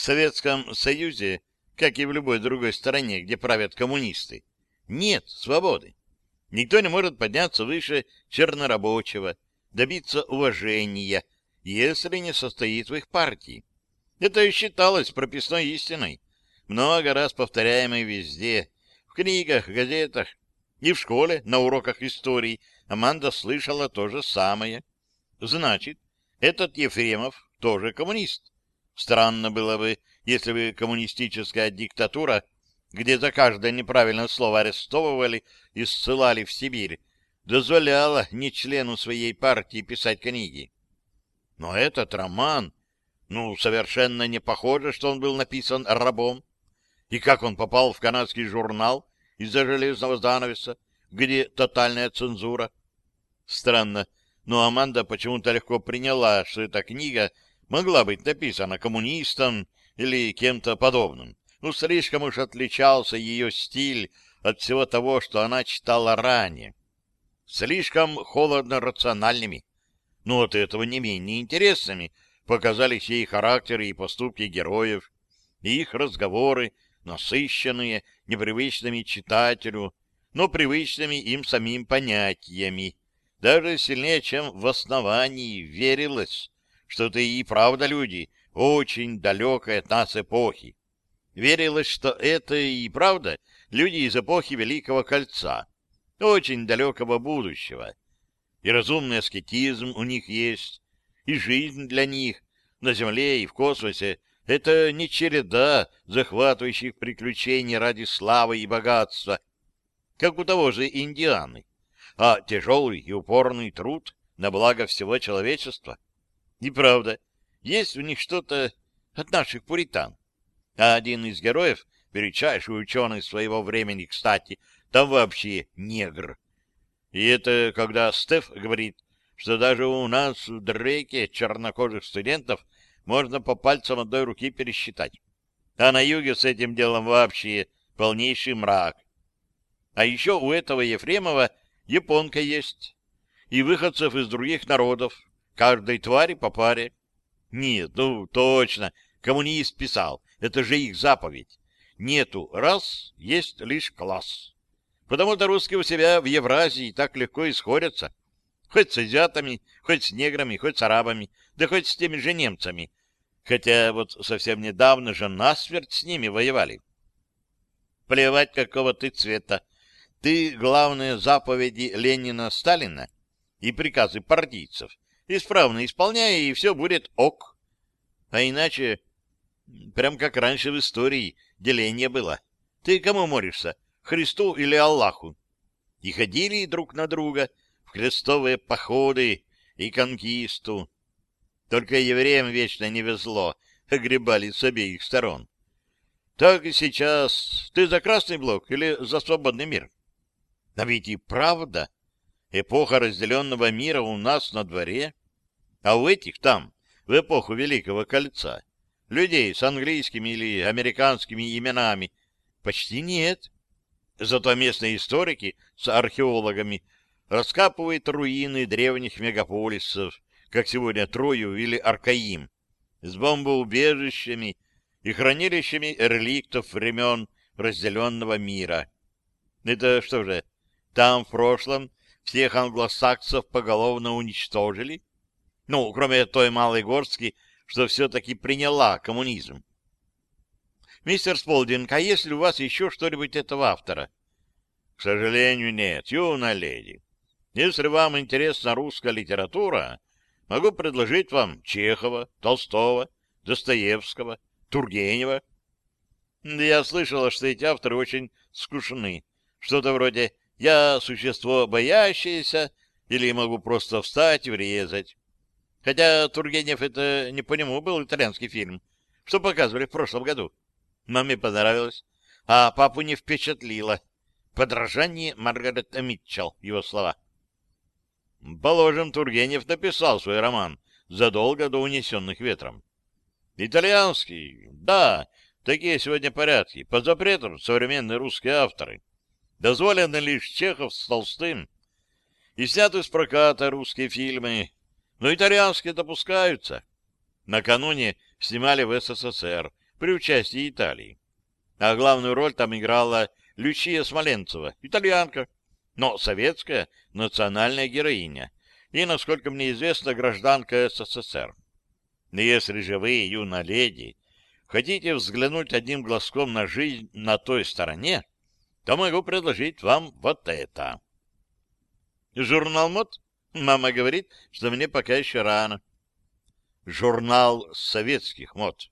В Советском Союзе, как и в любой другой стране, где правят коммунисты, нет свободы. Никто не может подняться выше чернорабочего, добиться уважения, если не состоит в их партии. Это и считалось прописной истиной, много раз повторяемой везде, в книгах, газетах и в школе на уроках истории Аманда слышала то же самое. Значит, этот Ефремов тоже коммунист. Странно было бы, если бы коммунистическая диктатура, где за каждое неправильное слово арестовывали и ссылали в Сибирь, дозволяла не члену своей партии писать книги. Но этот роман, ну, совершенно не похоже, что он был написан рабом. И как он попал в канадский журнал из-за железного занавеса, где тотальная цензура? Странно, но Аманда почему-то легко приняла, что эта книга могла быть написана коммунистом или кем-то подобным. Ну, слишком уж отличался ее стиль от всего того, что она читала ранее. Слишком холодно-рациональными но от этого не менее интересными показались ей характеры и поступки героев, и их разговоры, насыщенные непривычными читателю, но привычными им самим понятиями. Даже сильнее, чем в основании верилось, что это и правда люди очень далекой от нас эпохи. Верилось, что это и правда люди из эпохи Великого Кольца, очень далекого будущего и разумный аскетизм у них есть, и жизнь для них на Земле и в космосе — это не череда захватывающих приключений ради славы и богатства, как у того же Индианы, а тяжелый и упорный труд на благо всего человечества. И правда, есть у них что-то от наших пуритан. А один из героев, величайший ученый своего времени, кстати, там вообще негр — и это когда Стеф говорит, что даже у нас в Дрейке чернокожих студентов можно по пальцам одной руки пересчитать. А на юге с этим делом вообще полнейший мрак. А еще у этого Ефремова японка есть. И выходцев из других народов. Каждой твари по паре. Нет, ну точно, коммунист писал. Это же их заповедь. Нету раз, есть лишь класс. Потому-то русские у себя в Евразии так легко и сходятся. Хоть с азиатами, хоть с неграми, хоть с арабами, да хоть с теми же немцами. Хотя вот совсем недавно же насмерть с ними воевали. Плевать, какого ты цвета. Ты главные заповеди Ленина-Сталина и приказы партийцев исправно исполняй, и все будет ок. А иначе, прям как раньше в истории, деление было. Ты кому молишься? Христу или Аллаху, и ходили друг на друга в крестовые походы и конкисту. Только евреям вечно не везло, огребали с обеих сторон. Так и сейчас. Ты за Красный Блок или за свободный мир? А ведь и правда, эпоха разделенного мира у нас на дворе, а у этих там, в эпоху Великого Кольца, людей с английскими или американскими именами почти нет. Зато местные историки с археологами раскапывают руины древних мегаполисов, как сегодня Трою или Аркаим, с бомбоубежищами и хранилищами реликтов времен разделенного мира. Это что же, там в прошлом всех англосаксов поголовно уничтожили? Ну, кроме той малой горстки, что все-таки приняла коммунизм. Мистер Сполдинг, а есть ли у вас еще что-нибудь этого автора? К сожалению, нет, юная леди. Если вам интересна русская литература, могу предложить вам Чехова, Толстого, Достоевского, Тургенева. Я слышала, что эти авторы очень скучны. Что-то вроде «я существо боящееся» или могу просто встать и врезать. Хотя Тургенев — это не по нему был итальянский фильм, что показывали в прошлом году. Маме понравилось, а папу не впечатлило. Подражание Маргарет Митчелл, его слова. Положим, Тургенев написал свой роман задолго до «Унесенных ветром». Итальянский, да, такие сегодня порядки, под запретом современные русские авторы. Дозволены лишь Чехов с Толстым. И сняты с проката русские фильмы, но итальянские допускаются. Накануне снимали в СССР, при участии Италии. А главную роль там играла Лючия Смоленцева, итальянка, но советская национальная героиня и, насколько мне известно, гражданка СССР. Но если же вы, юная леди, хотите взглянуть одним глазком на жизнь на той стороне, то могу предложить вам вот это. Журнал МОД? Мама говорит, что мне пока еще рано. Журнал советских мод.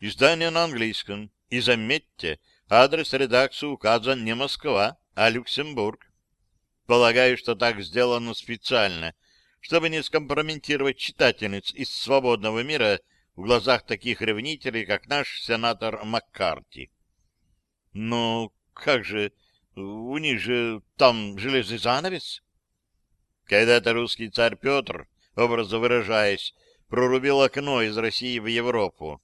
Издание на английском. И заметьте, адрес редакции указан не Москва, а Люксембург. Полагаю, что так сделано специально, чтобы не скомпрометировать читательниц из свободного мира в глазах таких ревнителей, как наш сенатор Маккарти. Ну, как же, у них же там железный занавес. Когда-то русский царь Петр, образно выражаясь, прорубил окно из России в Европу.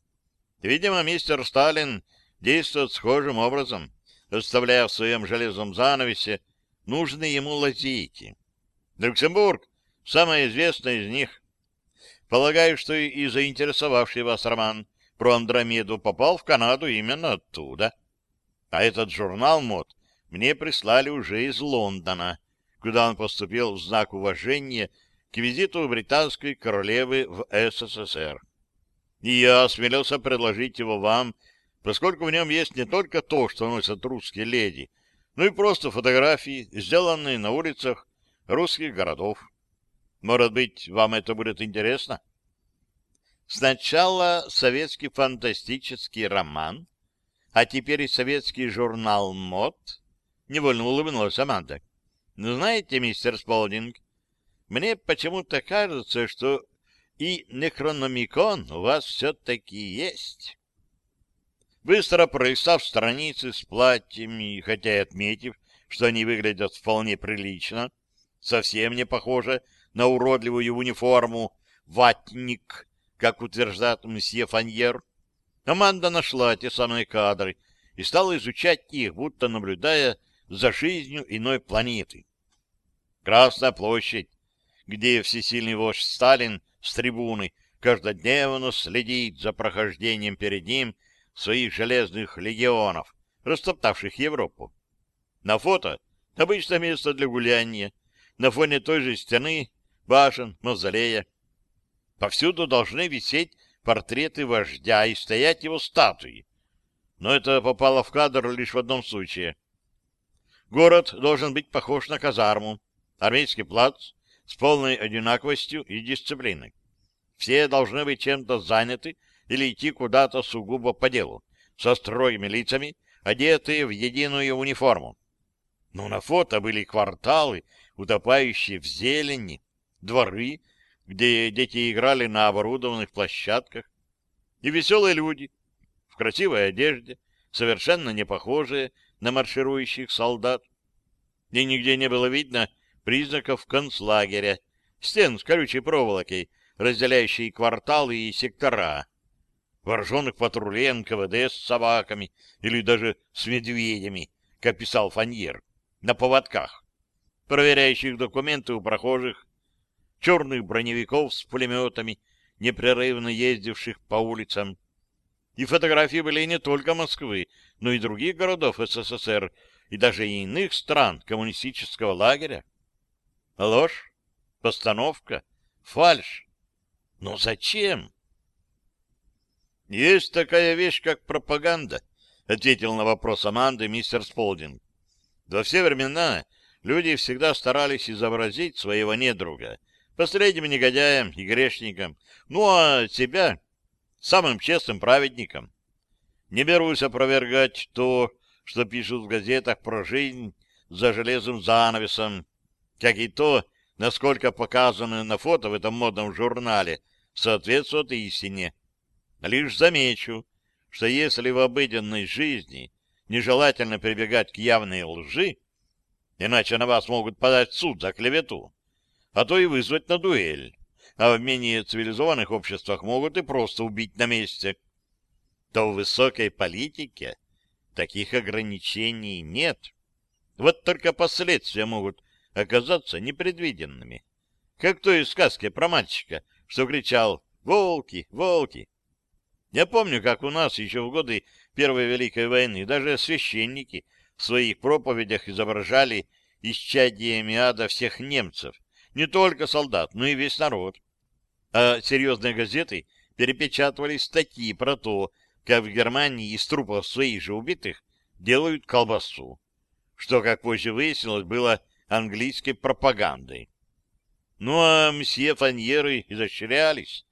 Видимо, мистер Сталин действует схожим образом, оставляя в своем железном занавесе нужные ему лазейки. Люксембург — самая известная из них. Полагаю, что и заинтересовавший вас роман про Андромеду попал в Канаду именно оттуда. А этот журнал мод мне прислали уже из Лондона, куда он поступил в знак уважения к визиту британской королевы в СССР. И я осмелился предложить его вам, поскольку в нем есть не только то, что носят русские леди, ну и просто фотографии, сделанные на улицах русских городов. Может быть, вам это будет интересно? Сначала советский фантастический роман, а теперь и советский журнал «Мод», — невольно улыбнулась Аманда. Ну, знаете, мистер Сполдинг, мне почему-то кажется, что и некрономикон у вас все-таки есть. Быстро пролистав страницы с платьями, хотя и отметив, что они выглядят вполне прилично, совсем не похоже на уродливую униформу «ватник», как утверждает мсье Фаньер, Аманда нашла те самые кадры и стала изучать их, будто наблюдая за жизнью иной планеты. Красная площадь, где всесильный вождь Сталин с трибуны каждодневно следит за прохождением перед ним своих железных легионов, растоптавших Европу. На фото обычное место для гуляния, на фоне той же стены, башен, мавзолея. Повсюду должны висеть портреты вождя и стоять его статуи. Но это попало в кадр лишь в одном случае. Город должен быть похож на казарму, армейский плац с полной одинаковостью и дисциплиной. Все должны быть чем-то заняты или идти куда-то сугубо по делу, со строгими лицами, одетые в единую униформу. Но на фото были кварталы, утопающие в зелени, дворы, где дети играли на оборудованных площадках, и веселые люди в красивой одежде, совершенно не похожие на марширующих солдат. И нигде не было видно признаков концлагеря, стен с колючей проволокой, разделяющей кварталы и сектора, вооруженных патрулей НКВД с собаками или даже с медведями, как писал Фаньер, на поводках, проверяющих документы у прохожих, черных броневиков с пулеметами, непрерывно ездивших по улицам. И фотографии были не только Москвы, но и других городов СССР и даже иных стран коммунистического лагеря. Ложь, постановка, фальшь. Но зачем? Есть такая вещь, как пропаганда, ответил на вопрос Аманды мистер Сполдинг. Во все времена люди всегда старались изобразить своего недруга последним негодяем и грешником, ну а себя самым честным праведником. Не берусь опровергать то, что пишут в газетах про жизнь за железным занавесом, как и то, насколько показано на фото в этом модном журнале соответствует истине. Лишь замечу, что если в обыденной жизни нежелательно прибегать к явной лжи, иначе на вас могут подать суд за клевету, а то и вызвать на дуэль, а в менее цивилизованных обществах могут и просто убить на месте, то в высокой политике таких ограничений нет. Вот только последствия могут оказаться непредвиденными. Как в той сказке про мальчика, что кричал «Волки! Волки!». Я помню, как у нас еще в годы Первой Великой войны даже священники в своих проповедях изображали исчадиями ада всех немцев, не только солдат, но и весь народ. А серьезные газеты перепечатывали статьи про то, как в Германии из трупов своих же убитых делают колбасу, что, как позже выяснилось, было английской пропагандой. Ну а мсье Фаньеры изощрялись,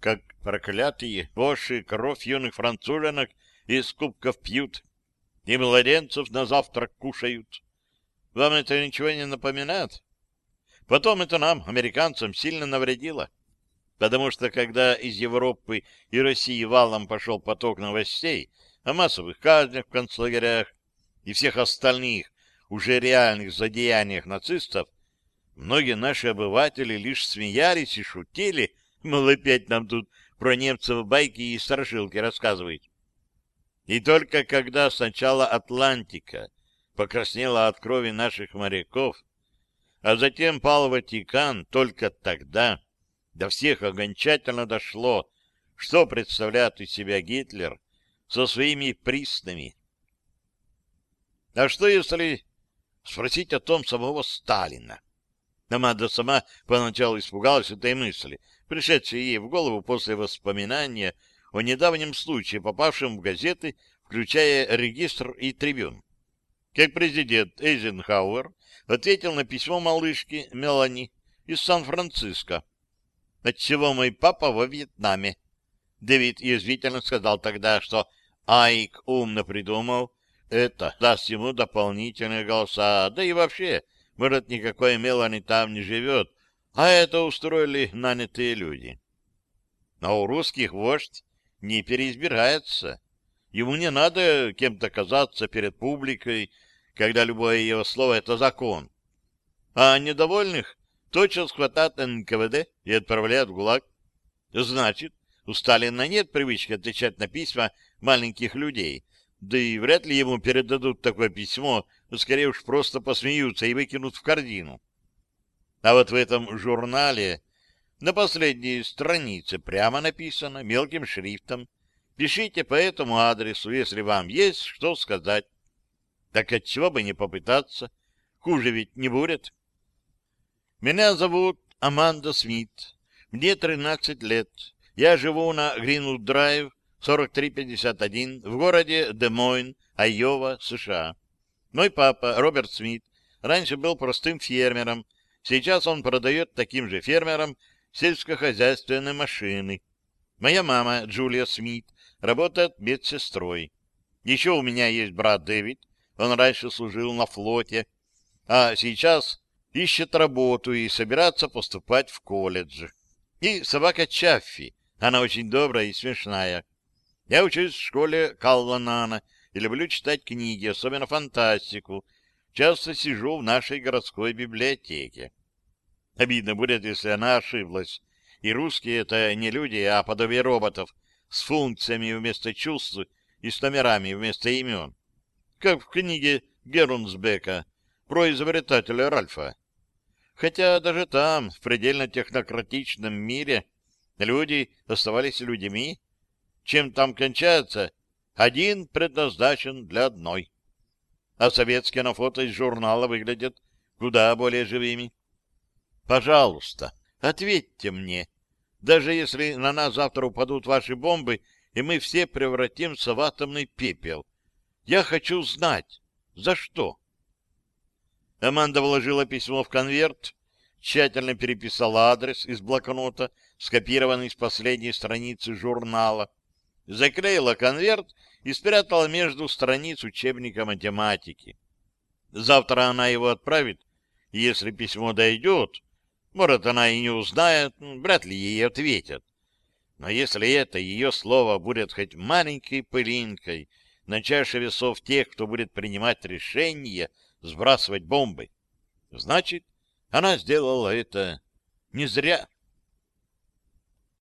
как проклятые воши кровь юных француженок из кубков пьют и младенцев на завтрак кушают. Вам это ничего не напоминает? Потом это нам, американцам, сильно навредило. Потому что когда из Европы и России валом пошел поток новостей о массовых казнях в концлагерях и всех остальных уже реальных злодеяниях нацистов, многие наши обыватели лишь смеялись и шутили, мол, опять нам тут про немцев байки и страшилки рассказывают. И только когда сначала Атлантика покраснела от крови наших моряков, а затем пал Ватикан, только тогда до всех окончательно дошло, что представляет из себя Гитлер со своими приснами. А что если спросить о том самого Сталина? Аманда сама поначалу испугалась этой мысли, пришедшей ей в голову после воспоминания о недавнем случае, попавшем в газеты, включая регистр и трибюн. Как президент Эйзенхауэр ответил на письмо малышки Мелани из Сан-Франциско, отчего мой папа во Вьетнаме. Дэвид язвительно сказал тогда, что Айк умно придумал, это даст ему дополнительные голоса, да и вообще, может, никакой Мелани там не живет, а это устроили нанятые люди. Но у русских вождь не переизбирается. Ему не надо кем-то казаться перед публикой, когда любое его слово — это закон. А недовольных тотчас хватает НКВД и отправляют в ГУЛАГ. Значит, у Сталина нет привычки отвечать на письма маленьких людей, да и вряд ли ему передадут такое письмо, но скорее уж просто посмеются и выкинут в корзину. А вот в этом журнале на последней странице прямо написано мелким шрифтом «Пишите по этому адресу, если вам есть что сказать». Так отчего бы не попытаться? Хуже ведь не будет. Меня зовут Аманда Смит. Мне 13 лет. Я живу на Гринвуд-драйв, 4351, в городе Де-Мойн, Айова, США. Мой папа, Роберт Смит, раньше был простым фермером. Сейчас он продает таким же фермерам сельскохозяйственные машины. Моя мама, Джулия Смит, работает медсестрой. Еще у меня есть брат Дэвид. Он раньше служил на флоте, а сейчас ищет работу и собирается поступать в колледж. И собака Чаффи, она очень добрая и смешная. Я учусь в школе Калланана и люблю читать книги, особенно фантастику. Часто сижу в нашей городской библиотеке. Обидно будет, если она ошиблась. И русские — это не люди, а подобие роботов с функциями вместо чувств и с номерами вместо имен. Как в книге Герунсбека про изобретателя Ральфа. Хотя даже там, в предельно технократичном мире, люди оставались людьми. Чем там кончается, один предназначен для одной. А советские на фото из журнала выглядят куда более живыми. Пожалуйста, ответьте мне, даже если на нас завтра упадут ваши бомбы, и мы все превратимся в атомный пепел. Я хочу знать, за что. Аманда вложила письмо в конверт, тщательно переписала адрес из блокнота, скопированный с последней страницы журнала, заклеила конверт и спрятала между страниц учебника математики. Завтра она его отправит, и если письмо дойдет, может, она и не узнает, вряд ли ей ответят. Но если это ее слово будет хоть маленькой пылинкой на чаше весов тех, кто будет принимать решение сбрасывать бомбы. Значит, она сделала это не зря.